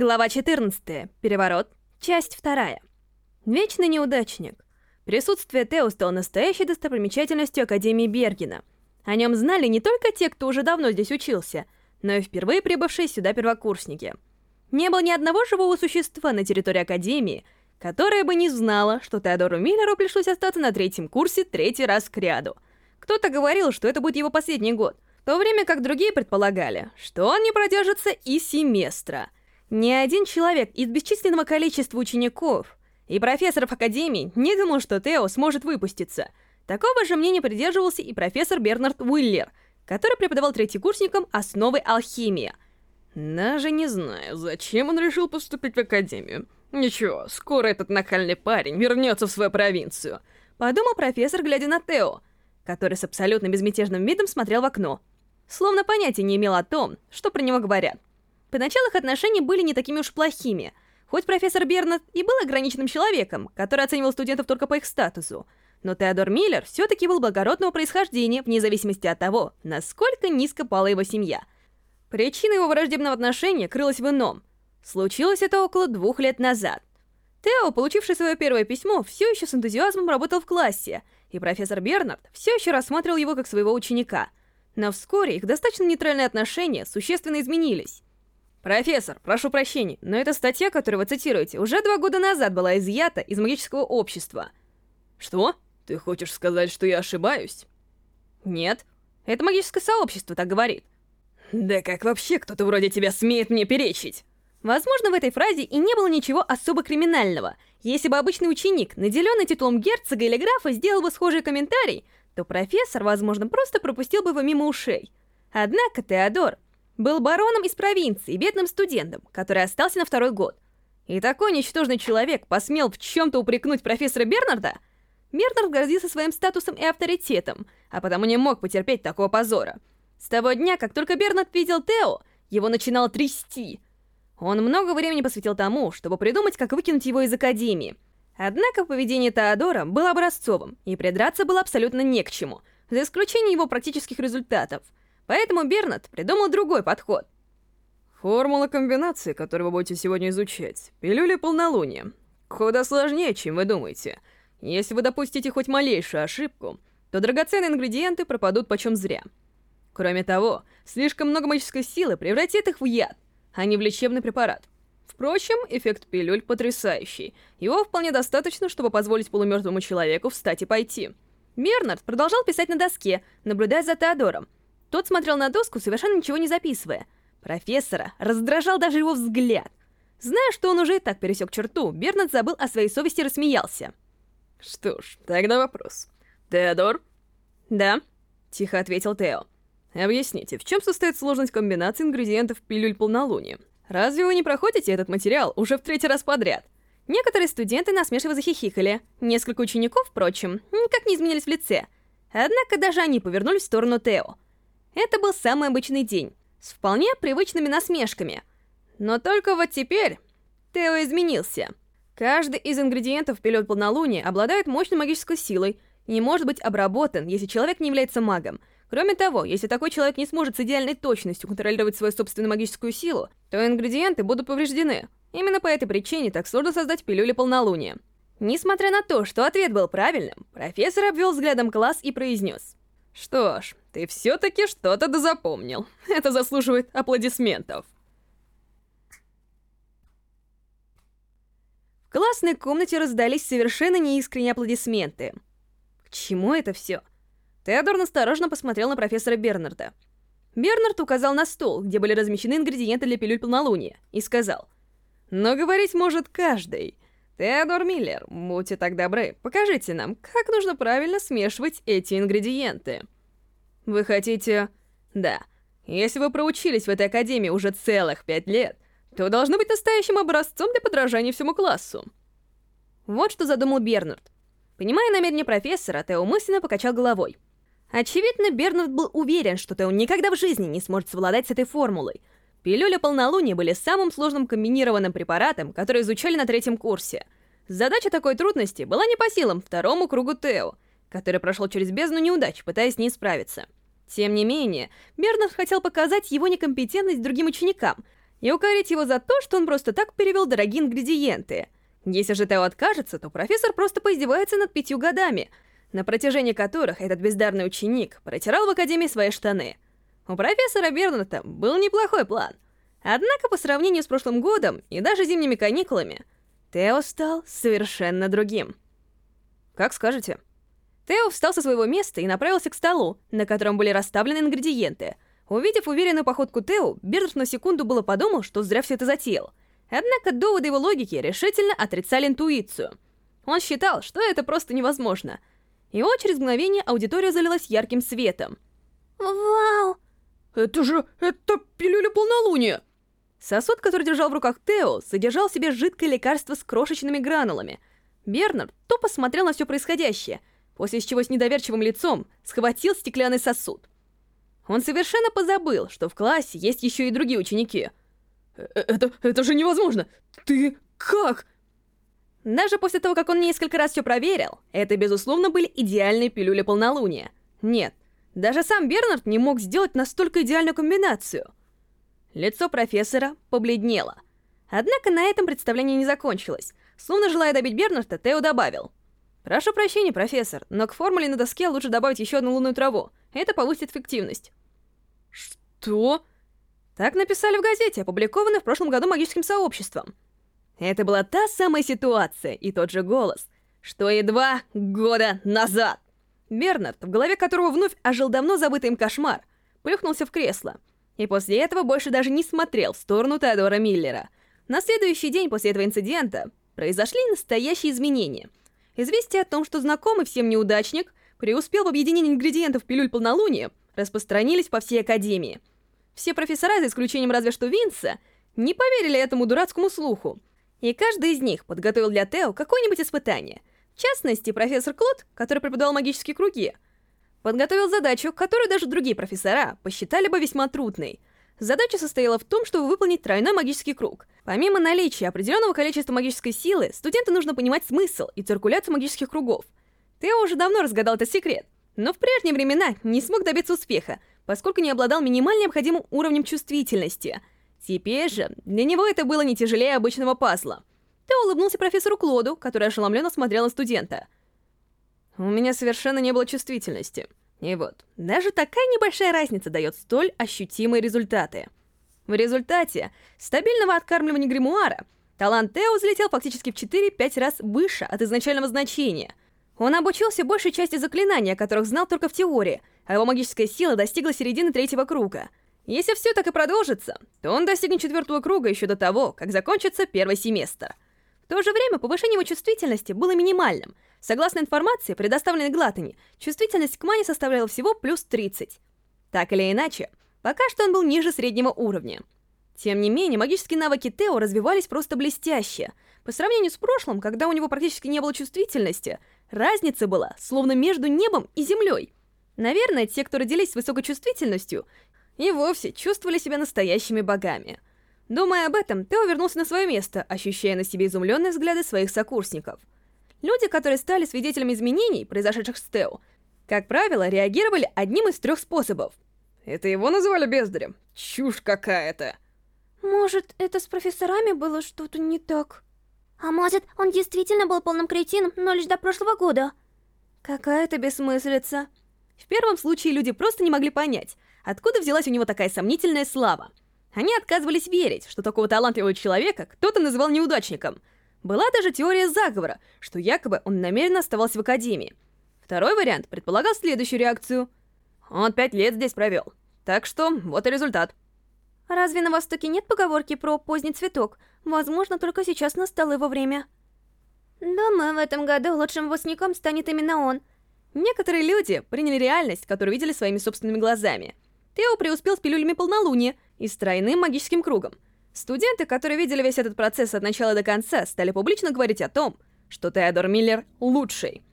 Глава 14. Переворот. Часть 2. Вечный неудачник. Присутствие Тео стало настоящей достопримечательностью Академии Бергена. О нем знали не только те, кто уже давно здесь учился, но и впервые прибывшие сюда первокурсники. Не было ни одного живого существа на территории Академии, которое бы не знало, что Теодору Миллеру пришлось остаться на третьем курсе третий раз к ряду. Кто-то говорил, что это будет его последний год, в то время как другие предполагали, что он не продержится и семестра — ни один человек из бесчисленного количества учеников и профессоров Академии не думал, что Тео сможет выпуститься. Такого же мнения придерживался и профессор Бернард Уиллер, который преподавал третьекурсникам основы алхимии. Даже не знаю, зачем он решил поступить в Академию. Ничего, скоро этот нахальный парень вернется в свою провинцию. Подумал профессор, глядя на Тео, который с абсолютно безмятежным видом смотрел в окно. Словно понятия не имел о том, что про него говорят. Поначалу их отношения были не такими уж плохими, хоть профессор Бернат и был ограниченным человеком, который оценивал студентов только по их статусу, но Теодор Миллер все-таки был благородного происхождения, вне зависимости от того, насколько низко пала его семья. Причина его враждебного отношения крылась в ином. Случилось это около двух лет назад. Тео, получивший свое первое письмо, все еще с энтузиазмом работал в классе, и профессор Бернард все еще рассматривал его как своего ученика. Но вскоре их достаточно нейтральные отношения существенно изменились. «Профессор, прошу прощения, но эта статья, которую вы цитируете, уже два года назад была изъята из магического общества». «Что? Ты хочешь сказать, что я ошибаюсь?» «Нет. Это магическое сообщество так говорит». «Да как вообще кто-то вроде тебя смеет мне перечить?» Возможно, в этой фразе и не было ничего особо криминального. Если бы обычный ученик, наделенный титулом герцога или графа, сделал бы схожий комментарий, то профессор, возможно, просто пропустил бы его мимо ушей. Однако Теодор был бароном из провинции, бедным студентом, который остался на второй год. И такой ничтожный человек посмел в чем-то упрекнуть профессора Бернарда? Бернард гордился своим статусом и авторитетом, а потому не мог потерпеть такого позора. С того дня, как только Бернард видел Тео, его начинало трясти. Он много времени посвятил тому, чтобы придумать, как выкинуть его из Академии. Однако поведение Теодора было образцовым, и придраться было абсолютно не к чему, за исключением его практических результатов — Поэтому Бернат придумал другой подход. Формула комбинации, которую вы будете сегодня изучать, пилюли полнолуния. Куда сложнее, чем вы думаете. Если вы допустите хоть малейшую ошибку, то драгоценные ингредиенты пропадут почем зря. Кроме того, слишком много магической силы превратит их в яд, а не в лечебный препарат. Впрочем, эффект пилюль потрясающий. Его вполне достаточно, чтобы позволить полумертвому человеку встать и пойти. Бернард продолжал писать на доске, наблюдая за Теодором, тот смотрел на доску, совершенно ничего не записывая. Профессора раздражал даже его взгляд. Зная, что он уже и так пересек черту, Бернард забыл о своей совести и рассмеялся. «Что ж, тогда вопрос. Теодор?» «Да», — тихо ответил Тео. «Объясните, в чем состоит сложность комбинации ингредиентов пилюль полнолуния? Разве вы не проходите этот материал уже в третий раз подряд?» Некоторые студенты насмешливо захихикали. Несколько учеников, впрочем, никак не изменились в лице. Однако даже они повернулись в сторону Тео. Это был самый обычный день, с вполне привычными насмешками. Но только вот теперь Тео изменился. Каждый из ингредиентов пилот полнолуния обладает мощной магической силой и не может быть обработан, если человек не является магом. Кроме того, если такой человек не сможет с идеальной точностью контролировать свою собственную магическую силу, то ингредиенты будут повреждены. Именно по этой причине так сложно создать пилюли полнолуния. Несмотря на то, что ответ был правильным, профессор обвел взглядом класс и произнес. Что ж, ты все-таки что-то дозапомнил. Это заслуживает аплодисментов. В классной комнате раздались совершенно неискренние аплодисменты. К чему это все? Теодор настороженно посмотрел на профессора Бернарда. Бернард указал на стол, где были размещены ингредиенты для пилюль полнолуния, и сказал, «Но говорить может каждый. Теодор Миллер, будьте так добры, покажите нам, как нужно правильно смешивать эти ингредиенты. Вы хотите... Да. Если вы проучились в этой академии уже целых пять лет, то должны быть настоящим образцом для подражания всему классу. Вот что задумал Бернард. Понимая намерение профессора, Тео мысленно покачал головой. Очевидно, Бернард был уверен, что Тео никогда в жизни не сможет совладать с этой формулой — Пилюли полнолуния были самым сложным комбинированным препаратом, который изучали на третьем курсе. Задача такой трудности была не по силам второму кругу Тео, который прошел через бездну неудач, пытаясь с ней справиться. Тем не менее, Бернард хотел показать его некомпетентность другим ученикам, и укорить его за то, что он просто так перевел дорогие ингредиенты. Если же Тео откажется, то профессор просто поиздевается над пятью годами, на протяжении которых этот бездарный ученик протирал в Академии свои штаны. У профессора Берната был неплохой план. Однако по сравнению с прошлым годом и даже зимними каникулами, Тео стал совершенно другим. Как скажете. Тео встал со своего места и направился к столу, на котором были расставлены ингредиенты. Увидев уверенную походку Тео, Бернард на секунду было подумал, что зря все это затеял. Однако доводы его логики решительно отрицали интуицию. Он считал, что это просто невозможно. И вот через мгновение аудитория залилась ярким светом. Вау! Это же... это пилюля полнолуния! Сосуд, который держал в руках Тео, содержал в себе жидкое лекарство с крошечными гранулами. Бернард тупо смотрел на все происходящее — после чего с недоверчивым лицом схватил стеклянный сосуд. Он совершенно позабыл, что в классе есть еще и другие ученики. Э, э, «Это... это же невозможно! Ты... как?» Даже после того, как он несколько раз все проверил, это, безусловно, были идеальные пилюли полнолуния. Нет, даже сам Бернард не мог сделать настолько идеальную комбинацию. Лицо профессора побледнело. Однако на этом представление не закончилось. Словно желая добить Бернарда, Тео добавил. «Прошу прощения, профессор, но к формуле на доске лучше добавить еще одну лунную траву. Это повысит эффективность». «Что?» Так написали в газете, опубликованной в прошлом году магическим сообществом. Это была та самая ситуация и тот же голос, что и два года назад. Бернард, в голове которого вновь ожил давно забытый им кошмар, плюхнулся в кресло. И после этого больше даже не смотрел в сторону Теодора Миллера. На следующий день после этого инцидента произошли настоящие изменения — Известие о том, что знакомый всем неудачник преуспел в объединении ингредиентов пилюль полнолуния, распространились по всей Академии. Все профессора, за исключением разве что Винса, не поверили этому дурацкому слуху. И каждый из них подготовил для Тео какое-нибудь испытание. В частности, профессор Клод, который преподавал магические круги, подготовил задачу, которую даже другие профессора посчитали бы весьма трудной — Задача состояла в том, чтобы выполнить тройной магический круг. Помимо наличия определенного количества магической силы, студенту нужно понимать смысл и циркуляцию магических кругов. Тео уже давно разгадал этот секрет, но в прежние времена не смог добиться успеха, поскольку не обладал минимально необходимым уровнем чувствительности. Теперь же для него это было не тяжелее обычного пазла. Тео улыбнулся профессору Клоду, который ошеломленно смотрел на студента. «У меня совершенно не было чувствительности», и вот, даже такая небольшая разница дает столь ощутимые результаты. В результате стабильного откармливания гримуара талант Тео взлетел фактически в 4-5 раз выше от изначального значения. Он обучился большей части заклинаний, о которых знал только в теории, а его магическая сила достигла середины третьего круга. Если все так и продолжится, то он достигнет четвертого круга еще до того, как закончится первый семестр. То же время повышение его чувствительности было минимальным — Согласно информации, предоставленной Глатани, чувствительность к мане составляла всего плюс 30. Так или иначе, пока что он был ниже среднего уровня. Тем не менее, магические навыки Тео развивались просто блестяще. По сравнению с прошлым, когда у него практически не было чувствительности, разница была словно между небом и землей. Наверное, те, кто родились с высокой чувствительностью, и вовсе чувствовали себя настоящими богами. Думая об этом, Тео вернулся на свое место, ощущая на себе изумленные взгляды своих сокурсников — Люди, которые стали свидетелями изменений, произошедших с Тео, как правило, реагировали одним из трех способов. Это его называли бездарем? Чушь какая-то. Может, это с профессорами было что-то не так? А может, он действительно был полным кретином, но лишь до прошлого года? Какая-то бессмыслица. В первом случае люди просто не могли понять, откуда взялась у него такая сомнительная слава. Они отказывались верить, что такого талантливого человека кто-то называл неудачником — была даже теория заговора, что якобы он намеренно оставался в Академии. Второй вариант предполагал следующую реакцию. Он пять лет здесь провел. Так что вот и результат. Разве на Востоке нет поговорки про поздний цветок? Возможно, только сейчас настало его время. Думаю, в этом году лучшим выпускником станет именно он. Некоторые люди приняли реальность, которую видели своими собственными глазами. Тео преуспел с пилюлями полнолуния и с тройным магическим кругом — Студенты, которые видели весь этот процесс от начала до конца, стали публично говорить о том, что Теодор Миллер лучший.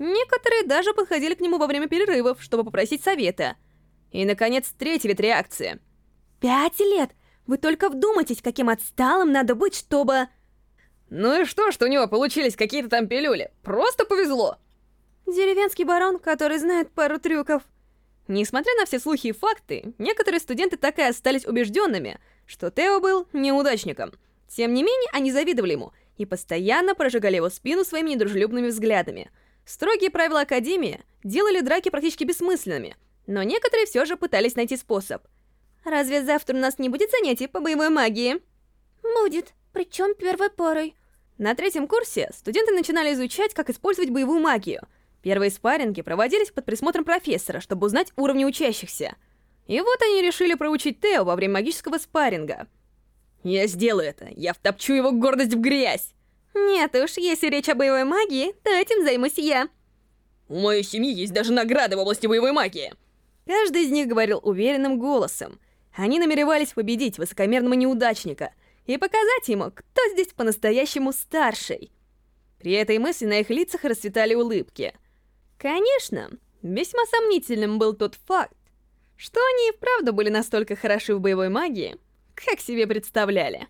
Некоторые даже подходили к нему во время перерывов, чтобы попросить совета. И, наконец, третий вид реакции. «Пять лет! Вы только вдумайтесь, каким отсталым надо быть, чтобы...» «Ну и что, что у него получились какие-то там пилюли? Просто повезло!» Деревенский барон, который знает пару трюков. Несмотря на все слухи и факты, некоторые студенты так и остались убежденными, что Тео был неудачником. Тем не менее, они завидовали ему и постоянно прожигали его спину своими недружелюбными взглядами. Строгие правила Академии делали драки практически бессмысленными, но некоторые все же пытались найти способ. «Разве завтра у нас не будет занятий по боевой магии?» «Будет, причем первой парой». На третьем курсе студенты начинали изучать, как использовать боевую магию. Первые спарринги проводились под присмотром профессора, чтобы узнать уровни учащихся. И вот они решили проучить Тео во время магического спарринга. «Я сделаю это! Я втопчу его гордость в грязь!» «Нет уж, если речь о боевой магии, то этим займусь я!» «У моей семьи есть даже награды в области боевой магии!» Каждый из них говорил уверенным голосом. Они намеревались победить высокомерного неудачника и показать ему, кто здесь по-настоящему старший. При этой мысли на их лицах расцветали улыбки. Конечно, весьма сомнительным был тот факт, что они и вправду были настолько хороши в боевой магии, как себе представляли.